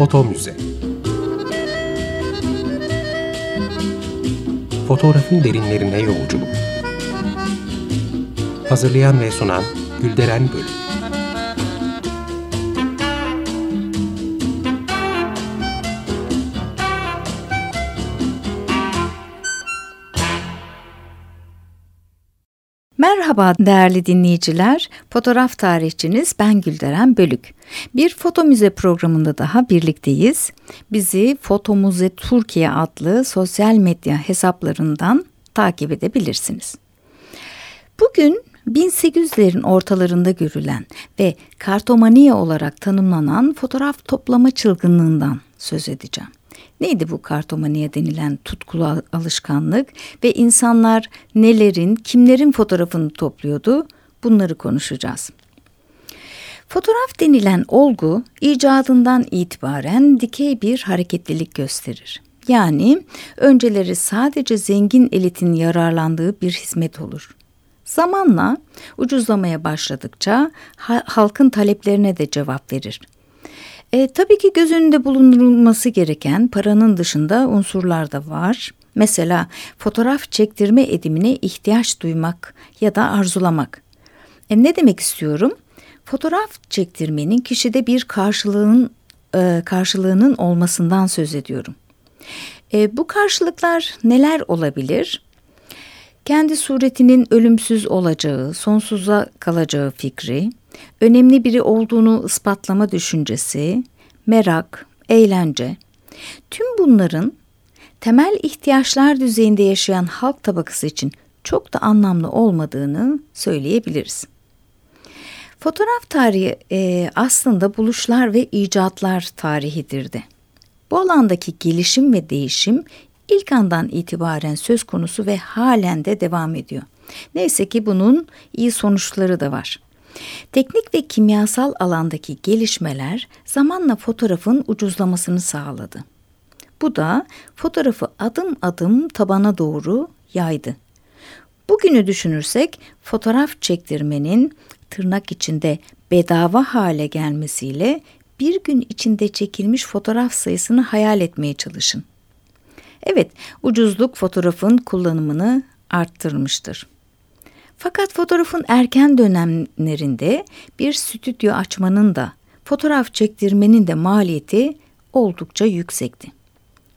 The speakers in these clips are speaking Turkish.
Foto Müze. Fotoğrafın derinlerine yolculuk. Hazırlayan ve sunan Gülderen Bölüm. Merhaba değerli dinleyiciler, fotoğraf tarihçiniz ben Gülderen Bölük. Bir foto müze programında daha birlikteyiz. Bizi Foto Müze Türkiye adlı sosyal medya hesaplarından takip edebilirsiniz. Bugün 1800'lerin ortalarında görülen ve kartomaniye olarak tanımlanan fotoğraf toplama çılgınlığından söz edeceğim. Neydi bu kartomaniye denilen tutkulu alışkanlık ve insanlar nelerin, kimlerin fotoğrafını topluyordu? Bunları konuşacağız. Fotoğraf denilen olgu icadından itibaren dikey bir hareketlilik gösterir. Yani önceleri sadece zengin elitin yararlandığı bir hizmet olur. Zamanla ucuzlamaya başladıkça halkın taleplerine de cevap verir. E, tabii ki göz önünde bulundurulması gereken paranın dışında unsurlar da var. Mesela fotoğraf çektirme edimine ihtiyaç duymak ya da arzulamak. E, ne demek istiyorum? Fotoğraf çektirmenin kişide bir karşılığın e, karşılığının olmasından söz ediyorum. E, bu karşılıklar neler olabilir? Kendi suretinin ölümsüz olacağı, sonsuza kalacağı fikri, önemli biri olduğunu ispatlama düşüncesi, merak, eğlence. Tüm bunların temel ihtiyaçlar düzeyinde yaşayan halk tabakası için çok da anlamlı olmadığını söyleyebiliriz. Fotoğraf tarihi e, aslında buluşlar ve icatlar tarihidir de. Bu alandaki gelişim ve değişim ilk andan itibaren söz konusu ve halen de devam ediyor. Neyse ki bunun iyi sonuçları da var. Teknik ve kimyasal alandaki gelişmeler zamanla fotoğrafın ucuzlamasını sağladı. Bu da fotoğrafı adım adım tabana doğru yaydı. Bugünü düşünürsek fotoğraf çektirmenin tırnak içinde bedava hale gelmesiyle bir gün içinde çekilmiş fotoğraf sayısını hayal etmeye çalışın. Evet, ucuzluk fotoğrafın kullanımını arttırmıştır. Fakat fotoğrafın erken dönemlerinde bir stüdyo açmanın da fotoğraf çektirmenin de maliyeti oldukça yüksekti.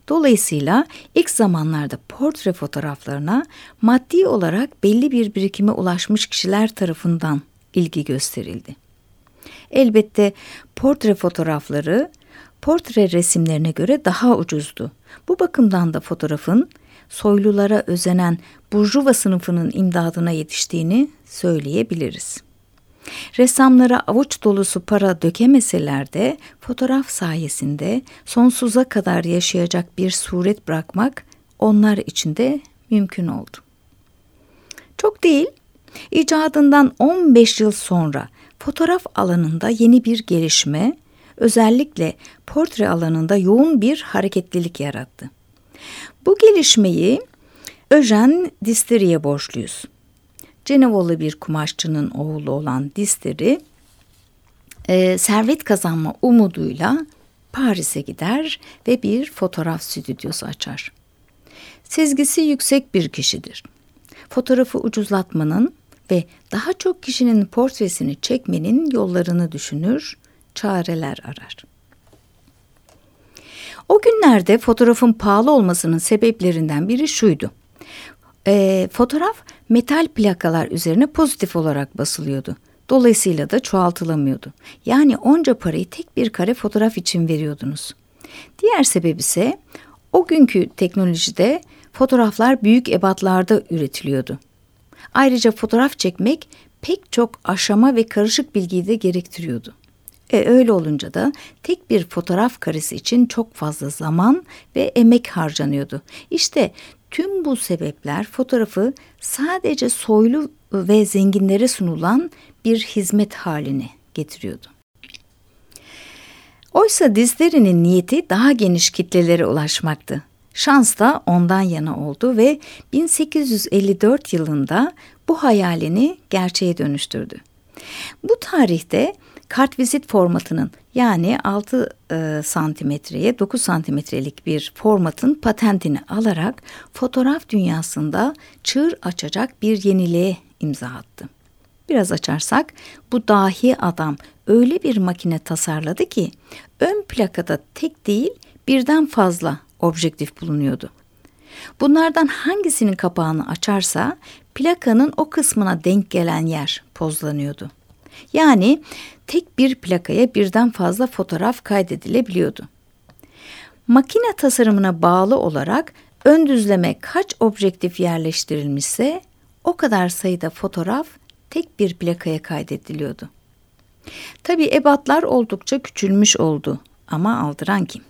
Dolayısıyla ilk zamanlarda portre fotoğraflarına maddi olarak belli bir birikime ulaşmış kişiler tarafından ilgi gösterildi. Elbette portre fotoğrafları portre resimlerine göre daha ucuzdu. Bu bakımdan da fotoğrafın soylulara özenen burjuva sınıfının imdadına yetiştiğini söyleyebiliriz. Ressamlara avuç dolusu para dökemeseler de fotoğraf sayesinde sonsuza kadar yaşayacak bir suret bırakmak onlar için de mümkün oldu. Çok değil, icadından 15 yıl sonra fotoğraf alanında yeni bir gelişme, özellikle portre alanında yoğun bir hareketlilik yarattı. Bu gelişmeyi Öjen Disteri'ye borçluyuz. Cenevalı bir kumaşçının oğlu olan Disteri, e, servet kazanma umuduyla Paris'e gider ve bir fotoğraf stüdyosu açar. Sezgisi yüksek bir kişidir. Fotoğrafı ucuzlatmanın ve daha çok kişinin portresini çekmenin yollarını düşünür, çareler arar. O günlerde fotoğrafın pahalı olmasının sebeplerinden biri şuydu. E, fotoğraf metal plakalar üzerine pozitif olarak basılıyordu. Dolayısıyla da çoğaltılamıyordu. Yani onca parayı tek bir kare fotoğraf için veriyordunuz. Diğer sebep ise o günkü teknolojide fotoğraflar büyük ebatlarda üretiliyordu. Ayrıca fotoğraf çekmek pek çok aşama ve karışık bilgiyi de gerektiriyordu. E öyle olunca da tek bir fotoğraf karesi için çok fazla zaman ve emek harcanıyordu. İşte tüm bu sebepler fotoğrafı sadece soylu ve zenginlere sunulan bir hizmet haline getiriyordu. Oysa dizlerinin niyeti daha geniş kitlelere ulaşmaktı. Şans da ondan yana oldu ve 1854 yılında bu hayalini gerçeğe dönüştürdü. Bu tarihte kartvizit formatının yani 6 e, santimetreye 9 santimetrelik bir formatın patentini alarak fotoğraf dünyasında çığır açacak bir yeniliğe imza attı. Biraz açarsak bu dahi adam öyle bir makine tasarladı ki ön plakada tek değil birden fazla objektif bulunuyordu. Bunlardan hangisinin kapağını açarsa plakanın o kısmına denk gelen yer pozlanıyordu. Yani tek bir plakaya birden fazla fotoğraf kaydedilebiliyordu. Makine tasarımına bağlı olarak ön düzleme kaç objektif yerleştirilmişse o kadar sayıda fotoğraf tek bir plakaya kaydediliyordu. Tabi ebatlar oldukça küçülmüş oldu ama aldıran kim?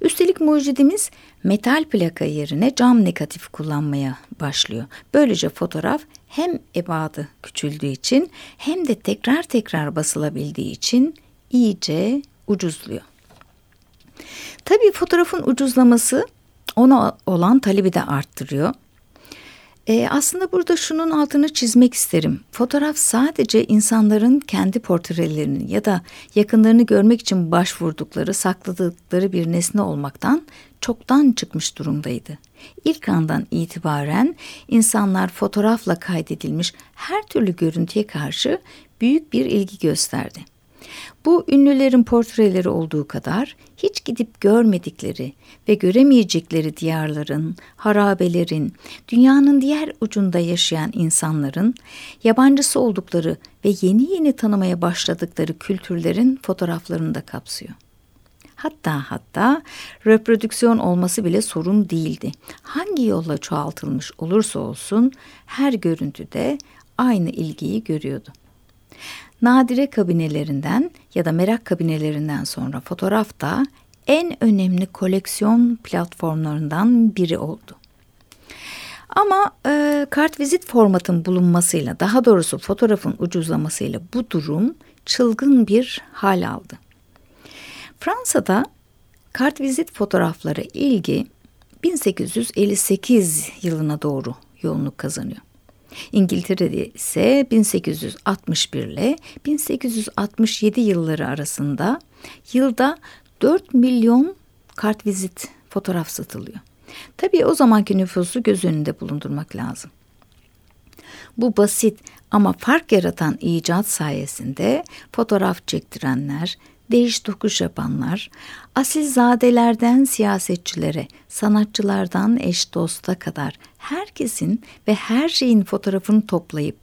Üstelik mucidimiz metal plaka yerine cam negatif kullanmaya başlıyor. Böylece fotoğraf hem ebadı küçüldüğü için hem de tekrar tekrar basılabildiği için iyice ucuzluyor. Tabii fotoğrafın ucuzlaması ona olan talebi de arttırıyor. E, aslında burada şunun altını çizmek isterim. Fotoğraf sadece insanların kendi portrelerini ya da yakınlarını görmek için başvurdukları, sakladıkları bir nesne olmaktan çoktan çıkmış durumdaydı. İlk andan itibaren insanlar fotoğrafla kaydedilmiş her türlü görüntüye karşı büyük bir ilgi gösterdi. Bu ünlülerin portreleri olduğu kadar hiç gidip görmedikleri ve göremeyecekleri diyarların, harabelerin, dünyanın diğer ucunda yaşayan insanların, yabancısı oldukları ve yeni yeni tanımaya başladıkları kültürlerin fotoğraflarını da kapsıyor. Hatta hatta reprodüksiyon olması bile sorun değildi. Hangi yolla çoğaltılmış olursa olsun her görüntüde aynı ilgiyi görüyordu. Nadire kabinelerinden ya da merak kabinelerinden sonra fotoğraf da en önemli koleksiyon platformlarından biri oldu. Ama e, kartvizit formatın bulunmasıyla daha doğrusu fotoğrafın ucuzlamasıyla bu durum çılgın bir hal aldı. Fransa'da kartvizit fotoğrafları ilgi 1858 yılına doğru yoğunluk kazanıyor. İngiltere'de ise 1861 ile 1867 yılları arasında yılda 4 milyon kartvizit fotoğraf satılıyor. Tabii o zamanki nüfusu göz önünde bulundurmak lazım. Bu basit ama fark yaratan icat sayesinde fotoğraf çektirenler, değiş tokuş yapanlar, asilzadelerden siyasetçilere, sanatçılardan eş dosta kadar herkesin ve her şeyin fotoğrafını toplayıp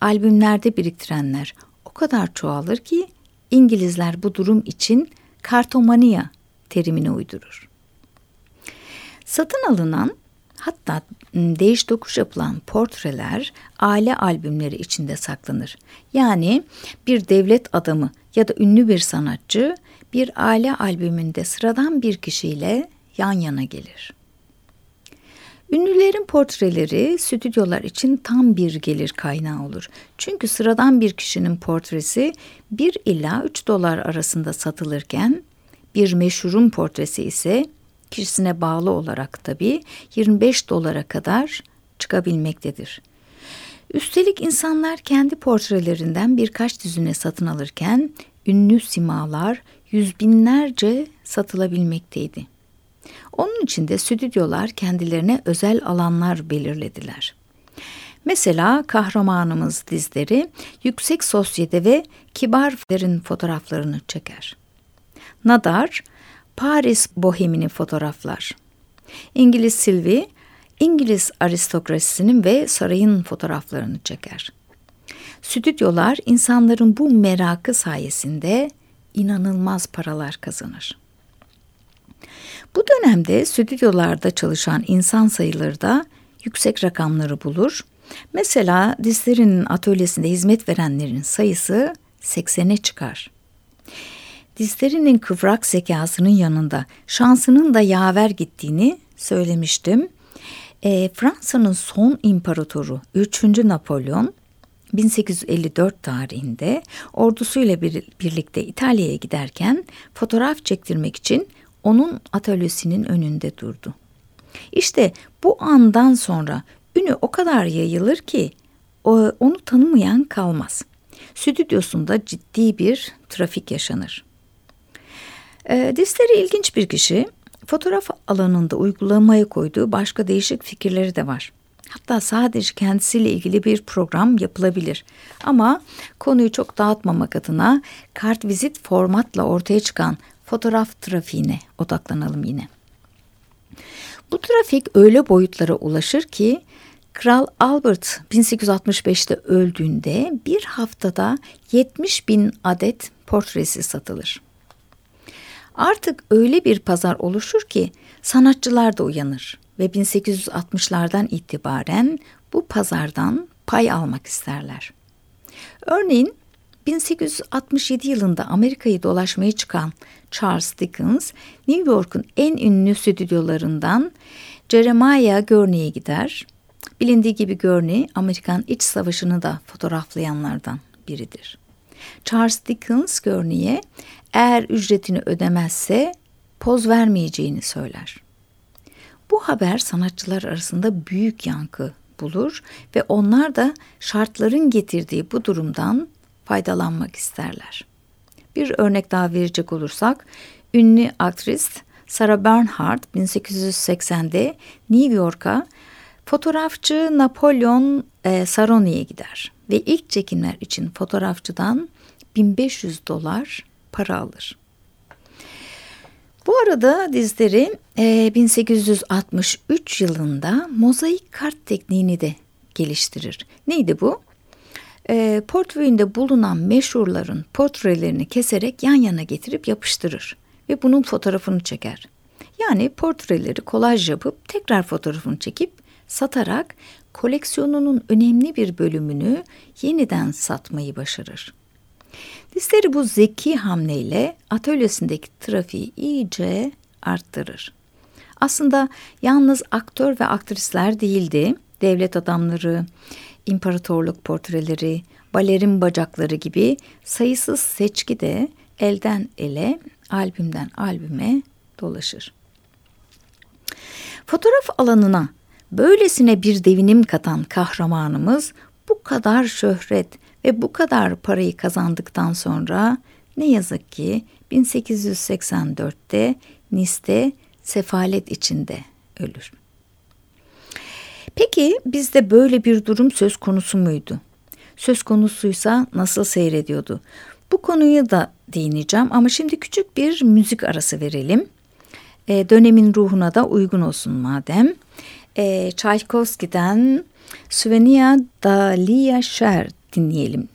albümlerde biriktirenler o kadar çoğalır ki İngilizler bu durum için kartomania terimini uydurur. Satın alınan hatta değiş dokuş yapılan portreler aile albümleri içinde saklanır. Yani bir devlet adamı ya da ünlü bir sanatçı bir aile albümünde sıradan bir kişiyle yan yana gelir. Ünlülerin portreleri stüdyolar için tam bir gelir kaynağı olur. Çünkü sıradan bir kişinin portresi 1 ila 3 dolar arasında satılırken bir meşhurun portresi ise kişisine bağlı olarak tabii 25 dolara kadar çıkabilmektedir. Üstelik insanlar kendi portrelerinden birkaç düzine satın alırken ünlü simalar yüz binlerce satılabilmekteydi. Onun için de stüdyolar kendilerine özel alanlar belirlediler. Mesela kahramanımız dizleri yüksek sosyete ve kibarlerin fotoğraflarını çeker. Nadar, Paris bohemini fotoğraflar. İngiliz Sylvie, İngiliz aristokrasisinin ve sarayın fotoğraflarını çeker. Stüdyolar insanların bu merakı sayesinde inanılmaz paralar kazanır. Bu dönemde stüdyolarda çalışan insan sayıları da yüksek rakamları bulur. Mesela dizlerinin atölyesinde hizmet verenlerin sayısı 80'e çıkar. Dizlerinin kıvrak zekasının yanında şansının da yaver gittiğini söylemiştim. E, Fransa'nın son imparatoru 3. Napolyon 1854 tarihinde ordusuyla bir, birlikte İtalya'ya giderken fotoğraf çektirmek için onun atölyesinin önünde durdu. İşte bu andan sonra ünü o kadar yayılır ki onu tanımayan kalmaz. stüdyosunda ciddi bir trafik yaşanır. E, Distleri ilginç bir kişi. Fotoğraf alanında uygulamaya koyduğu başka değişik fikirleri de var. Hatta sadece kendisiyle ilgili bir program yapılabilir. Ama konuyu çok dağıtmamak adına kart vizit formatla ortaya çıkan fotoğraf trafiğine odaklanalım yine. Bu trafik öyle boyutlara ulaşır ki Kral Albert 1865'te öldüğünde bir haftada 70 bin adet portresi satılır. Artık öyle bir pazar oluşur ki sanatçılar da uyanır ve 1860'lardan itibaren bu pazardan pay almak isterler. Örneğin 1867 yılında Amerika'yı dolaşmaya çıkan Charles Dickens, New York'un en ünlü stüdyolarından Jeremiah Gurney'e gider. Bilindiği gibi Gurney, Amerikan İç Savaşı'nı da fotoğraflayanlardan biridir. Charles Dickens Gurney'e eğer ücretini ödemezse poz vermeyeceğini söyler. Bu haber sanatçılar arasında büyük yankı bulur ve onlar da şartların getirdiği bu durumdan faydalanmak isterler. Bir örnek daha verecek olursak, ünlü aktris Sarah Bernhardt 1880'de New York'a fotoğrafçı Napolyon e, Saroni'ye gider ve ilk çekimler için fotoğrafçıdan 1500 dolar para alır. Bu arada dizleri e, 1863 yılında mozaik kart tekniğini de geliştirir. Neydi bu? E, portföyünde bulunan meşhurların portrelerini keserek yan yana getirip yapıştırır ve bunun fotoğrafını çeker. Yani portreleri kolaj yapıp tekrar fotoğrafını çekip satarak koleksiyonunun önemli bir bölümünü yeniden satmayı başarır. Dizleri bu zeki hamleyle atölyesindeki trafiği iyice arttırır. Aslında yalnız aktör ve aktrisler değildi. Devlet adamları, imparatorluk portreleri, balerin bacakları gibi sayısız seçki de elden ele, albümden albüme dolaşır. Fotoğraf alanına böylesine bir devinim katan kahramanımız bu kadar şöhret ve bu kadar parayı kazandıktan sonra ne yazık ki 1884'te Nice'de sefalet içinde ölür. Peki bizde böyle bir durum söz konusu muydu? Söz konusuysa nasıl seyrediyordu? Bu konuyu da değineceğim ama şimdi küçük bir müzik arası verelim. E, dönemin ruhuna da uygun olsun madem. E, Tchaikovsky'den Suvenia da Lia Sher dinleyelim.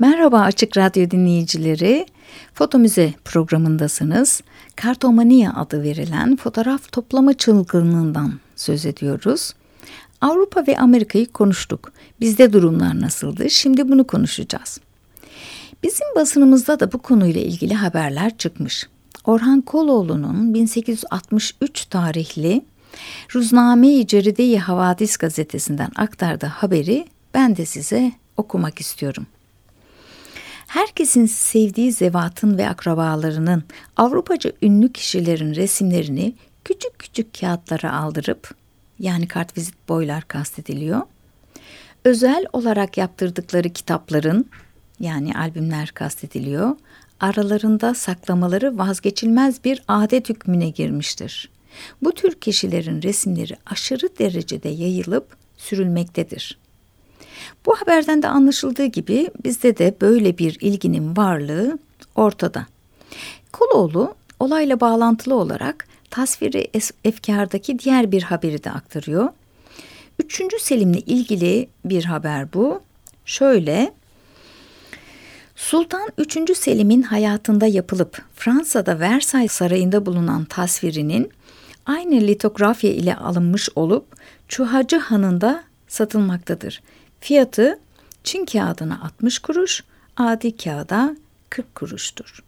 Merhaba Açık Radyo dinleyicileri. Foto Müze programındasınız. Kartomania adı verilen fotoğraf toplama çılgınlığından söz ediyoruz. Avrupa ve Amerika'yı konuştuk. Bizde durumlar nasıldı? Şimdi bunu konuşacağız. Bizim basınımızda da bu konuyla ilgili haberler çıkmış. Orhan Koloğlu'nun 1863 tarihli Ruzname-i Ceride-i Havadis gazetesinden aktardığı haberi ben de size okumak istiyorum. Herkesin sevdiği zevatın ve akrabalarının Avrupaca ünlü kişilerin resimlerini küçük küçük kağıtlara aldırıp yani kartvizit boylar kastediliyor. Özel olarak yaptırdıkları kitapların yani albümler kastediliyor. Aralarında saklamaları vazgeçilmez bir adet hükmüne girmiştir. Bu tür kişilerin resimleri aşırı derecede yayılıp sürülmektedir. Bu haberden de anlaşıldığı gibi bizde de böyle bir ilginin varlığı ortada. Koloğlu olayla bağlantılı olarak tasviri efkardaki diğer bir haberi de aktarıyor. Üçüncü Selim'le ilgili bir haber bu. Şöyle, Sultan 3. Selim'in hayatında yapılıp Fransa'da Versailles Sarayı'nda bulunan tasvirinin aynı litografya ile alınmış olup Çuhacı Hanı'nda satılmaktadır. Fiyatı Çin kağıdına 60 kuruş, adi kağıda 40 kuruştur.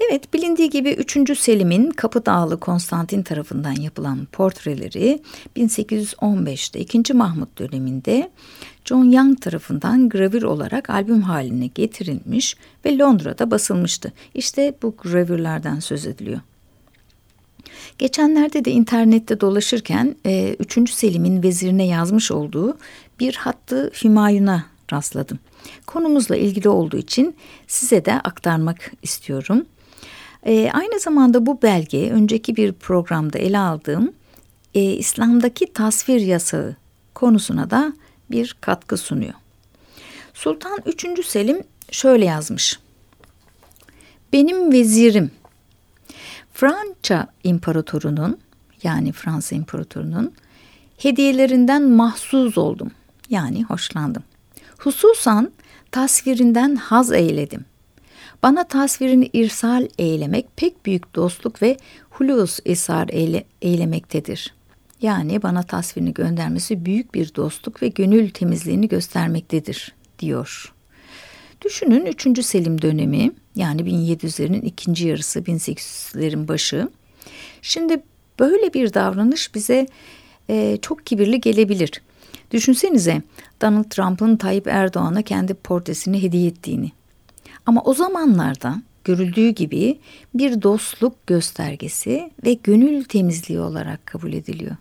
Evet bilindiği gibi 3. Selim'in Kapıdağlı Konstantin tarafından yapılan portreleri 1815'te 2. Mahmut döneminde John Young tarafından gravür olarak albüm haline getirilmiş ve Londra'da basılmıştı. İşte bu gravürlerden söz ediliyor. Geçenlerde de internette dolaşırken 3. E, Selim'in vezirine yazmış olduğu bir hattı Hümayun'a rastladım. Konumuzla ilgili olduğu için size de aktarmak istiyorum. E, aynı zamanda bu belge önceki bir programda ele aldığım e, İslam'daki tasvir yasağı konusuna da bir katkı sunuyor. Sultan 3. Selim şöyle yazmış. Benim vezirim Fransa imparatorunun yani Fransa imparatorunun hediyelerinden mahsuz oldum. Yani hoşlandım. Hususan tasvirinden haz eyledim. Bana tasvirini irsal eylemek pek büyük dostluk ve hulus isar eyle, eylemektedir. Yani bana tasvirini göndermesi büyük bir dostluk ve gönül temizliğini göstermektedir diyor. Düşünün 3. Selim dönemi yani 1700'lerin ikinci yarısı 1800'lerin başı. Şimdi böyle bir davranış bize e, çok kibirli gelebilir. Düşünsenize Donald Trump'ın Tayyip Erdoğan'a kendi portresini hediye ettiğini. Ama o zamanlarda görüldüğü gibi bir dostluk göstergesi ve gönül temizliği olarak kabul ediliyor.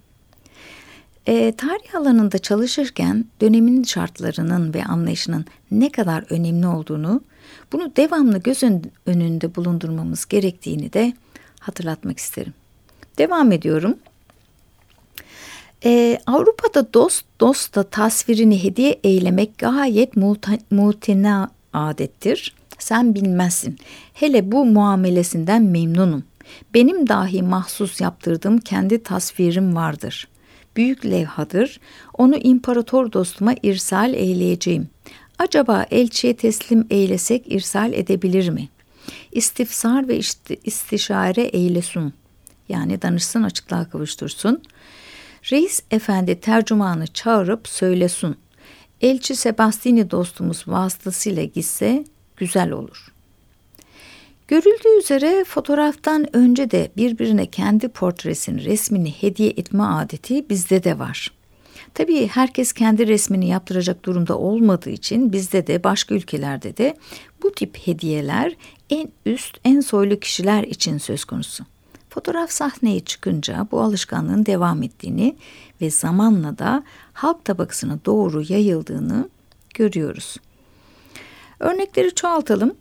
E, tarih alanında çalışırken dönemin şartlarının ve anlayışının ne kadar önemli olduğunu, bunu devamlı göz önünde bulundurmamız gerektiğini de hatırlatmak isterim. Devam ediyorum. Ee, Avrupa'da dost dosta tasvirini hediye eylemek gayet mutina adettir. Sen bilmezsin. Hele bu muamelesinden memnunum. Benim dahi mahsus yaptırdığım kendi tasvirim vardır. Büyük levhadır. Onu imparator dostuma irsal eyleyeceğim. Acaba elçiye teslim eylesek irsal edebilir mi? İstifsar ve istişare eylesun. Yani danışsın açıklığa kavuştursun. Reis efendi tercümanı çağırıp söylesun. Elçi Sebastini dostumuz vasıtasıyla gitse güzel olur. Görüldüğü üzere fotoğraftan önce de birbirine kendi portresini, resmini hediye etme adeti bizde de var. Tabii herkes kendi resmini yaptıracak durumda olmadığı için bizde de başka ülkelerde de bu tip hediyeler en üst, en soylu kişiler için söz konusu. Fotoğraf sahneye çıkınca bu alışkanlığın devam ettiğini ve zamanla da halk tabakasına doğru yayıldığını görüyoruz. Örnekleri çoğaltalım.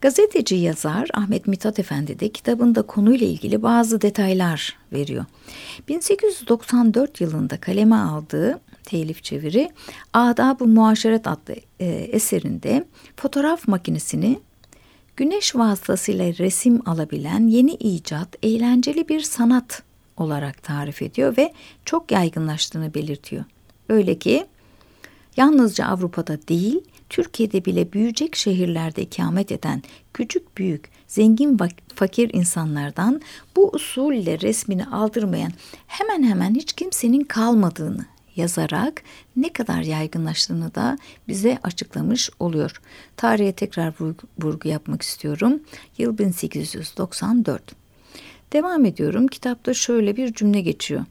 Gazeteci yazar Ahmet Mithat Efendi de kitabında konuyla ilgili bazı detaylar veriyor. 1894 yılında kaleme aldığı telif çeviri Adab-ı Muaşeret adlı e, eserinde fotoğraf makinesini güneş vasıtasıyla resim alabilen yeni icat, eğlenceli bir sanat olarak tarif ediyor ve çok yaygınlaştığını belirtiyor. Öyle ki yalnızca Avrupa'da değil, Türkiye'de bile büyüyecek şehirlerde ikamet eden küçük büyük, zengin fakir insanlardan bu usulle resmini aldırmayan hemen hemen hiç kimsenin kalmadığını yazarak ne kadar yaygınlaştığını da bize açıklamış oluyor. Tarihe tekrar vurgu yapmak istiyorum. Yıl 1894. Devam ediyorum. Kitapta şöyle bir cümle geçiyor.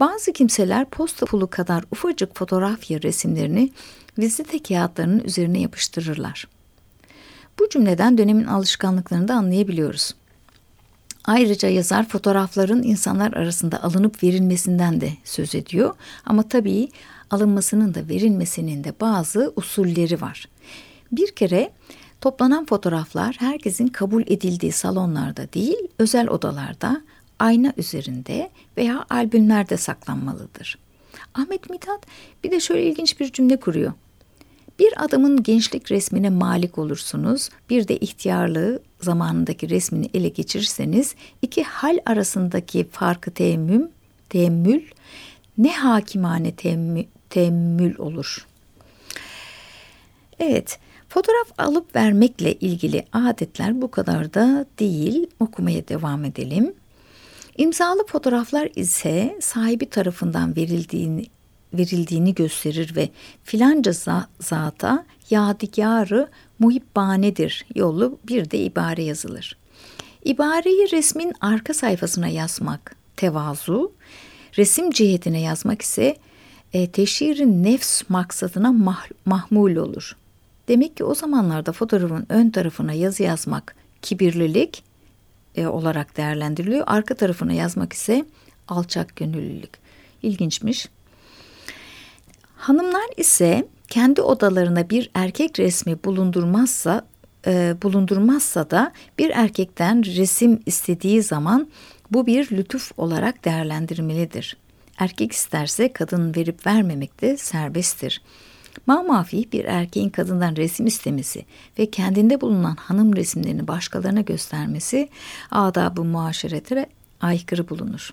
Bazı kimseler posta pulu kadar ufacık fotoğrafya resimlerini vizite kağıtlarının üzerine yapıştırırlar. Bu cümleden dönemin alışkanlıklarını da anlayabiliyoruz. Ayrıca yazar fotoğrafların insanlar arasında alınıp verilmesinden de söz ediyor. Ama tabii alınmasının da verilmesinin de bazı usulleri var. Bir kere toplanan fotoğraflar herkesin kabul edildiği salonlarda değil, özel odalarda, ayna üzerinde veya albümlerde saklanmalıdır. Ahmet Mithat bir de şöyle ilginç bir cümle kuruyor. Bir adamın gençlik resmine malik olursunuz, bir de ihtiyarlığı zamanındaki resmini ele geçirirseniz iki hal arasındaki farkı teemmüm, teemmül ne hakimane teemmül, teemmül olur. Evet, fotoğraf alıp vermekle ilgili adetler bu kadar da değil. Okumaya devam edelim. İmzalı fotoğraflar ise sahibi tarafından verildiğini verildiğini gösterir ve filanca zata yadigarı muhibbanedir yolu bir de ibare yazılır. İbareyi resmin arka sayfasına yazmak tevazu, resim cihetine yazmak ise e, teşhirin nefs maksadına mah, mahmul olur. Demek ki o zamanlarda fotoğrafın ön tarafına yazı yazmak kibirlilik e, olarak değerlendiriliyor. Arka tarafına yazmak ise alçak gönüllülük. İlginçmiş. Hanımlar ise kendi odalarına bir erkek resmi bulundurmazsa e, bulundurmazsa da bir erkekten resim istediği zaman bu bir lütuf olarak değerlendirmelidir. Erkek isterse kadın verip vermemek de serbesttir. Mamafih bir erkeğin kadından resim istemesi ve kendinde bulunan hanım resimlerini başkalarına göstermesi adab-ı muaşerete aykırı bulunur.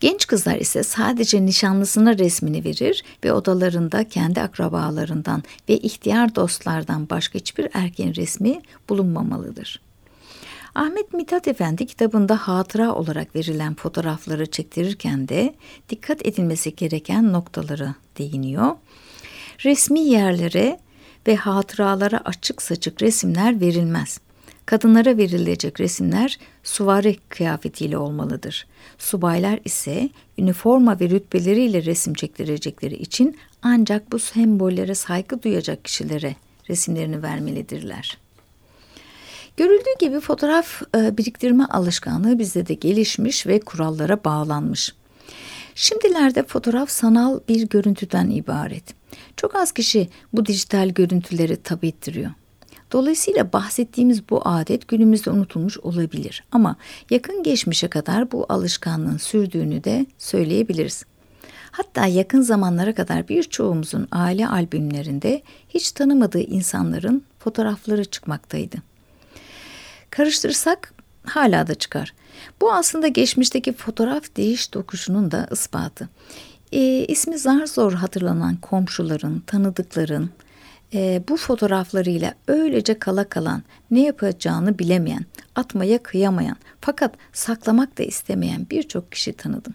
Genç kızlar ise sadece nişanlısına resmini verir ve odalarında kendi akrabalarından ve ihtiyar dostlardan başka hiçbir erkeğin resmi bulunmamalıdır. Ahmet Mithat Efendi kitabında hatıra olarak verilen fotoğrafları çektirirken de dikkat edilmesi gereken noktaları değiniyor. Resmi yerlere ve hatıralara açık saçık resimler verilmez. Kadınlara verilecek resimler suvari kıyafetiyle olmalıdır. Subaylar ise üniforma ve rütbeleriyle resim çektirecekleri için ancak bu sembollere saygı duyacak kişilere resimlerini vermelidirler. Görüldüğü gibi fotoğraf e, biriktirme alışkanlığı bizde de gelişmiş ve kurallara bağlanmış. Şimdilerde fotoğraf sanal bir görüntüden ibaret. Çok az kişi bu dijital görüntüleri tabi ettiriyor. Dolayısıyla bahsettiğimiz bu adet günümüzde unutulmuş olabilir ama yakın geçmişe kadar bu alışkanlığın sürdüğünü de söyleyebiliriz. Hatta yakın zamanlara kadar birçoğumuzun aile albümlerinde hiç tanımadığı insanların fotoğrafları çıkmaktaydı. Karıştırsak hala da çıkar. Bu aslında geçmişteki fotoğraf değiş dokuşunun da ispatı. E, ismi zar zor hatırlanan komşuların, tanıdıkların, e, bu fotoğraflarıyla öylece kala kalan, ne yapacağını bilemeyen, atmaya kıyamayan fakat saklamak da istemeyen birçok kişi tanıdım.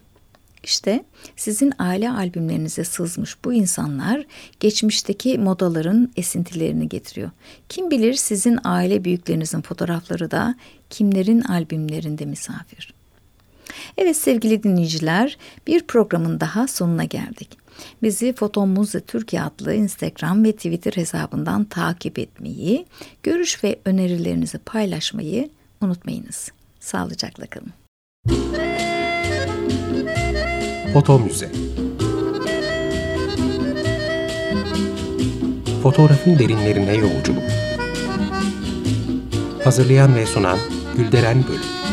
İşte sizin aile albümlerinize sızmış bu insanlar geçmişteki modaların esintilerini getiriyor. Kim bilir sizin aile büyüklerinizin fotoğrafları da kimlerin albümlerinde misafir. Evet sevgili dinleyiciler bir programın daha sonuna geldik. Bizi Fotomuzda Türkiye adlı Instagram ve Twitter hesabından takip etmeyi, görüş ve önerilerinizi paylaşmayı unutmayınız. Sağlıcakla kalın. Foto Müze Fotoğrafın derinlerine yolculuk Hazırlayan ve sunan Gülderen Bölüm